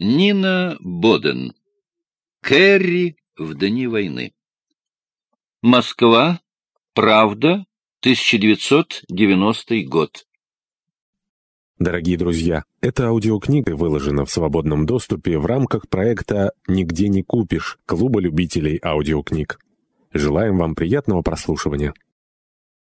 Нина Боден. Кэрри в дни войны. Москва. Правда. 1990 год. Дорогие друзья, эта аудиокнига выложена в свободном доступе в рамках проекта «Нигде не купишь» Клуба любителей аудиокниг. Желаем вам приятного прослушивания.